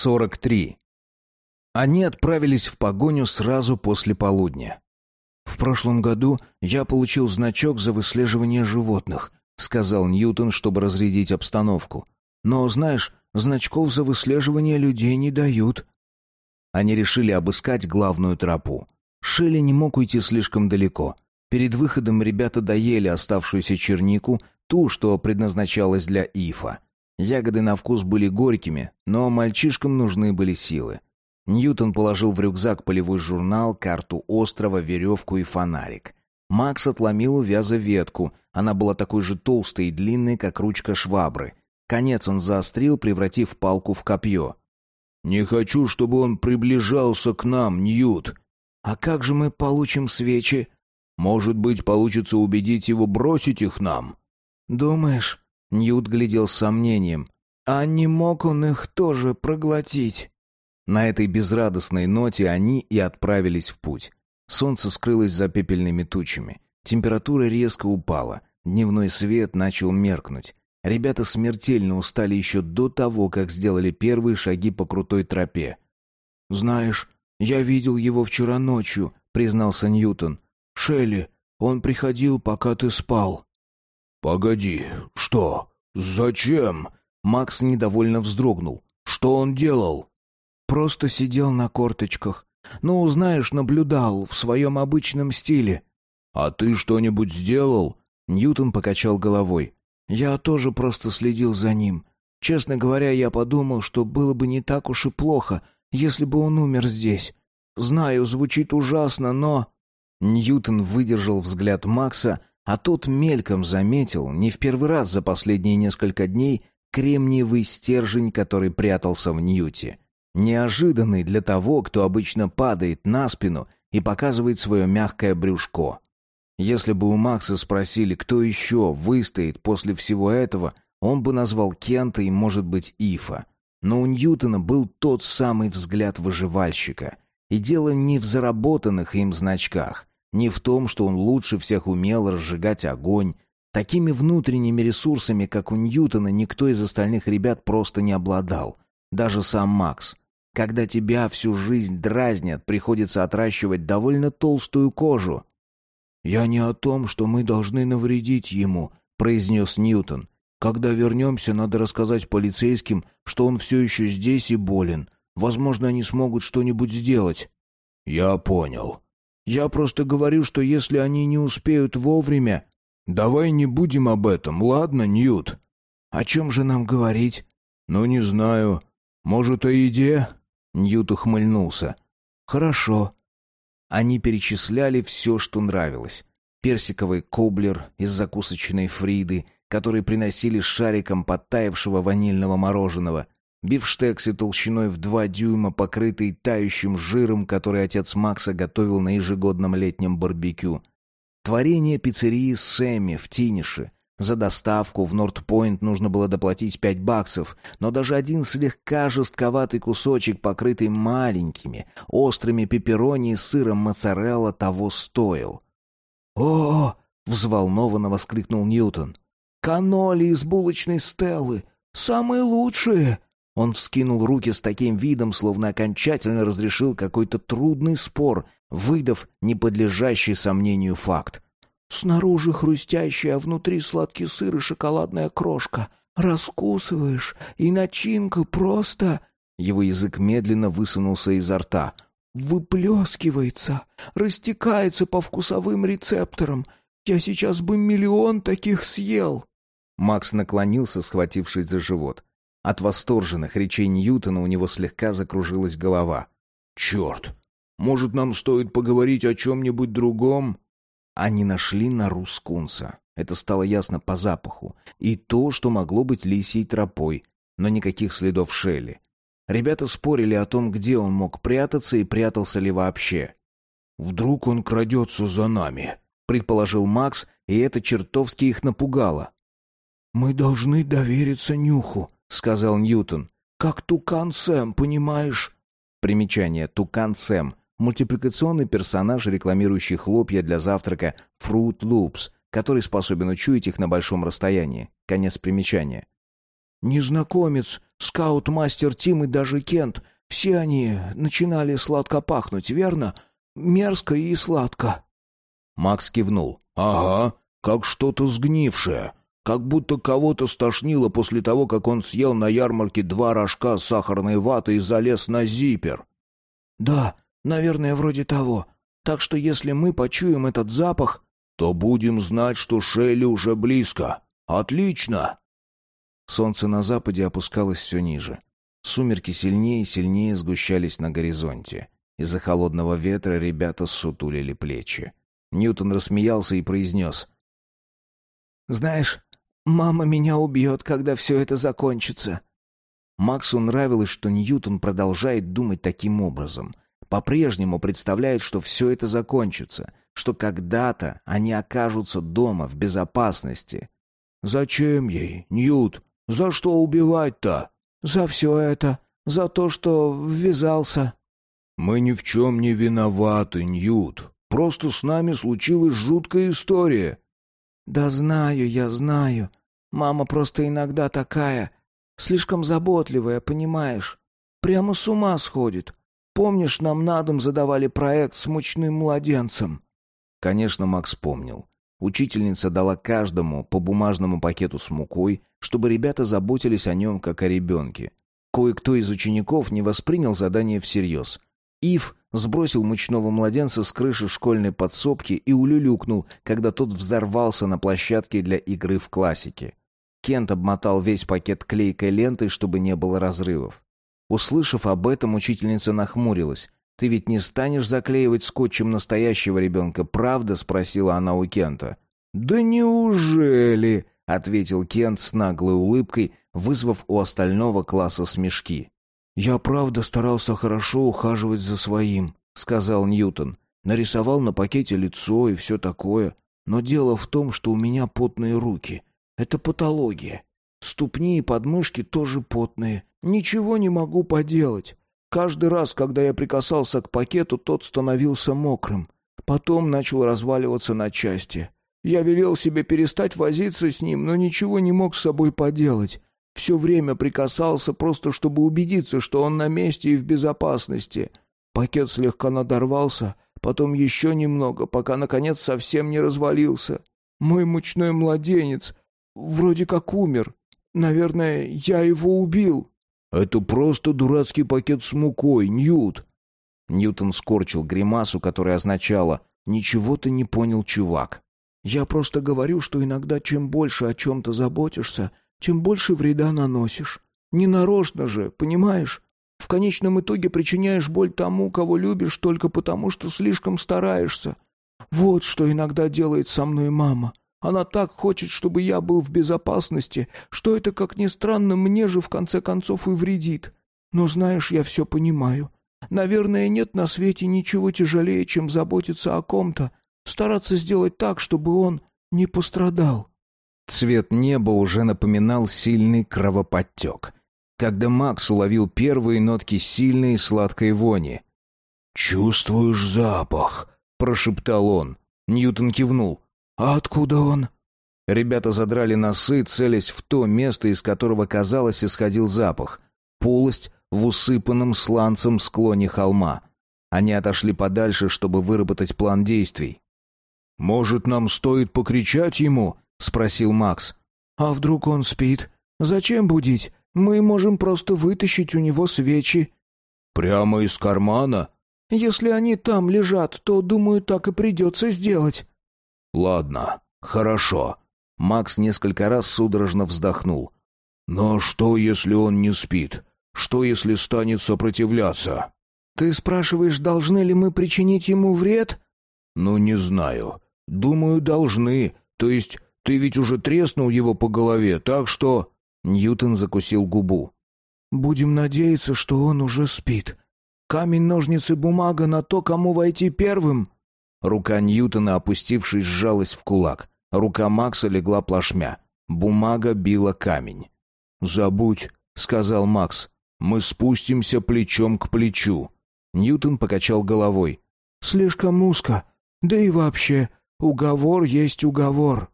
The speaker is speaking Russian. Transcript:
43. Они отправились в погоню сразу после полудня. «В прошлом году я получил значок за выслеживание животных», сказал Ньютон, чтобы разрядить обстановку. «Но, знаешь, значков за выслеживание людей не дают». Они решили обыскать главную тропу. Шелли не мог уйти слишком далеко. Перед выходом ребята доели оставшуюся чернику, ту, что предназначалась для ифа. Ягоды на вкус были горькими, но мальчишкам нужны были силы. Ньютон положил в рюкзак полевой журнал, карту острова, веревку и фонарик. Макс отломил у вяза ветку. Она была такой же толстой и длинной, как ручка швабры. Конец он заострил, превратив палку в копье. «Не хочу, чтобы он приближался к нам, Ньют». «А как же мы получим свечи?» «Может быть, получится убедить его бросить их нам?» «Думаешь?» Ньют глядел с сомнением. «А не мог он их тоже проглотить?» На этой безрадостной ноте они и отправились в путь. Солнце скрылось за пепельными тучами. Температура резко упала. Дневной свет начал меркнуть. Ребята смертельно устали еще до того, как сделали первые шаги по крутой тропе. «Знаешь, я видел его вчера ночью», — признался Ньютон. «Шелли, он приходил, пока ты спал». «Погоди, что? Зачем?» Макс недовольно вздрогнул. «Что он делал?» «Просто сидел на корточках. Ну, знаешь, наблюдал в своем обычном стиле». «А ты что-нибудь сделал?» Ньютон покачал головой. «Я тоже просто следил за ним. Честно говоря, я подумал, что было бы не так уж и плохо, если бы он умер здесь. Знаю, звучит ужасно, но...» Ньютон выдержал взгляд Макса, а тот мельком заметил, не в первый раз за последние несколько дней, кремниевый стержень, который прятался в Ньюте. Неожиданный для того, кто обычно падает на спину и показывает свое мягкое брюшко. Если бы у Макса спросили, кто еще выстоит после всего этого, он бы назвал Кента и, может быть, Ифа. Но у Ньютона был тот самый взгляд выживальщика. И дело не в заработанных им значках, не в том, что он лучше всех умел разжигать огонь. Такими внутренними ресурсами, как у Ньютона, никто из остальных ребят просто не обладал. Даже сам Макс. Когда тебя всю жизнь дразнят, приходится отращивать довольно толстую кожу. «Я не о том, что мы должны навредить ему», — произнес Ньютон. «Когда вернемся, надо рассказать полицейским, что он все еще здесь и болен. Возможно, они смогут что-нибудь сделать». «Я понял», я просто говорю, что если они не успеют вовремя... Давай не будем об этом, ладно, Ньют? О чем же нам говорить? Ну, не знаю. Может, о еде? Ньют ухмыльнулся. Хорошо. Они перечисляли все, что нравилось. Персиковый коблер из закусочной Фриды, который приносили шариком подтаявшего ванильного мороженого — Бифштексы толщиной в два дюйма, покрытый тающим жиром, который отец Макса готовил на ежегодном летнем барбекю. Творение пиццерии Сэмми в Тинише. За доставку в Норт-Пойнт нужно было доплатить пять баксов, но даже один слегка жестковатый кусочек, покрытый маленькими, острыми пепперони и сыром моцарелла, того стоил. «О!» — взволнованно воскликнул Ньютон. «Каноли из булочной Стеллы! Самые лучшие!» Он вскинул руки с таким видом, словно окончательно разрешил какой-то трудный спор, выдав неподлежащий сомнению факт. «Снаружи хрустящая, а внутри сладкий сыр и шоколадная крошка. Раскусываешь, и начинка просто...» Его язык медленно высунулся изо рта. «Выплескивается, растекается по вкусовым рецепторам. Я сейчас бы миллион таких съел!» Макс наклонился, схватившись за живот. От восторженных речей Ньютона у него слегка закружилась голова. «Черт! Может, нам стоит поговорить о чем-нибудь другом?» Они нашли нору скунса. Это стало ясно по запаху. И то, что могло быть лисьей тропой, но никаких следов Шелли. Ребята спорили о том, где он мог прятаться и прятался ли вообще. «Вдруг он крадется за нами», — предположил Макс, и это чертовски их напугало. «Мы должны довериться нюху», — сказал Ньютон. «Как Тукан Сэм, понимаешь?» Примечание. Тукан Сэм. Мультипликационный персонаж, рекламирующий хлопья для завтрака Fruit Loops, который способен учуять их на большом расстоянии. Конец примечания. «Незнакомец Скаут-мастер Тим и даже Кент, все они начинали сладко пахнуть, верно? Мерзко и сладко». Макс кивнул. «Ага, как что-то сгнившее. Как будто кого-то стошнило после того, как он съел на ярмарке два рожка сахарной ваты и залез на зипер». «Да, наверное, вроде того. Так что если мы почуем этот запах...» «То будем знать, что Шелли уже близко. Отлично!» Солнце на западе опускалось все ниже. Сумерки сильнее и сильнее сгущались на горизонте. Из-за холодного ветра ребята сутулили плечи. Ньютон рассмеялся и произнес. «Знаешь, мама меня убьет, когда все это закончится». Максу нравилось, что Ньютон продолжает думать таким образом. По-прежнему представляет, что все это закончится, что когда-то они окажутся дома в безопасности. «Зачем ей, Ньют? За что убивать-то?» «За все это. За то, что ввязался». «Мы ни в чем не виноваты, Ньют. Просто с нами случилась жуткая история». «Да знаю, я знаю. Мама просто иногда такая. Слишком заботливая, понимаешь? Прямо с ума сходит. Помнишь, нам на дом задавали проект с мучным младенцем?» Конечно, Макс помнил. Учительница дала каждому по бумажному пакету с мукой, чтобы ребята заботились о нем, как о ребенке. Кое-кто из учеников не воспринял задание всерьез. Ив сбросил мучного младенца с крыши школьной подсобки и улюлюкнул, когда тот взорвался на площадке для игры в классике. Кент обмотал весь пакет клейкой лентой, чтобы не было разрывов. Услышав об этом, учительница нахмурилась. «Ты ведь не станешь заклеивать скотчем настоящего ребенка, правда?» — спросила она у Кента. «Да неужели?» — ответил Кент с наглой улыбкой, вызвав у остального класса смешки. «Я правда старался хорошо ухаживать за своим», — сказал Ньютон. «Нарисовал на пакете лицо и все такое. Но дело в том, что у меня потные руки. Это патология. Ступни и подмышки тоже потные. Ничего не могу поделать. Каждый раз, когда я прикасался к пакету, тот становился мокрым. Потом начал разваливаться на части. Я велел себе перестать возиться с ним, но ничего не мог с собой поделать. Все время прикасался, просто чтобы убедиться, что он на месте и в безопасности. Пакет слегка надорвался, потом еще немного, пока, наконец, совсем не развалился. Мой мучной младенец вроде как умер. Наверное, я его убил. «Это просто дурацкий пакет с мукой, Ньют!» Ньютон скорчил гримасу, которая означала «Ничего ты не понял, чувак». «Я просто говорю, что иногда чем больше о чем-то заботишься, тем больше вреда наносишь. Не нарочно же, понимаешь? В конечном итоге причиняешь боль тому, кого любишь, только потому, что слишком стараешься. Вот что иногда делает со мной мама. Она так хочет, чтобы я был в безопасности, что это, как ни странно, мне же в конце концов и вредит. Но знаешь, я все понимаю. Наверное, нет на свете ничего тяжелее, чем заботиться о ком-то, стараться сделать так, чтобы он не пострадал. Цвет неба уже напоминал сильный кровоподтек. Когда Макс уловил первые нотки сильной и сладкой вони. «Чувствуешь запах?» — прошептал он. Ньютон кивнул. «А откуда он?» Ребята задрали носы, целясь в то место, из которого, казалось, исходил запах. Полость в усыпанном сланцем склоне холма. Они отошли подальше, чтобы выработать план действий. «Может, нам стоит покричать ему?» — спросил Макс. «А вдруг он спит? Зачем будить? Мы можем просто вытащить у него свечи». «Прямо из кармана?» «Если они там лежат, то, думаю, так и придется сделать». «Ладно, хорошо». Макс несколько раз судорожно вздохнул. «Но что, если он не спит? Что, если станет сопротивляться?» «Ты спрашиваешь, должны ли мы причинить ему вред?» «Ну, не знаю. Думаю, должны. То есть ты ведь уже треснул его по голове, так что...» Ньютон закусил губу. «Будем надеяться, что он уже спит. Камень, ножницы, бумага на то, кому войти первым». Рука Ньютона, опустившись, сжалась в кулак. Рука Макса легла плашмя. Бумага била камень. «Забудь», — сказал Макс. «Мы спустимся плечом к плечу». Ньютон покачал головой. «Слишком узко. Да и вообще, уговор есть уговор».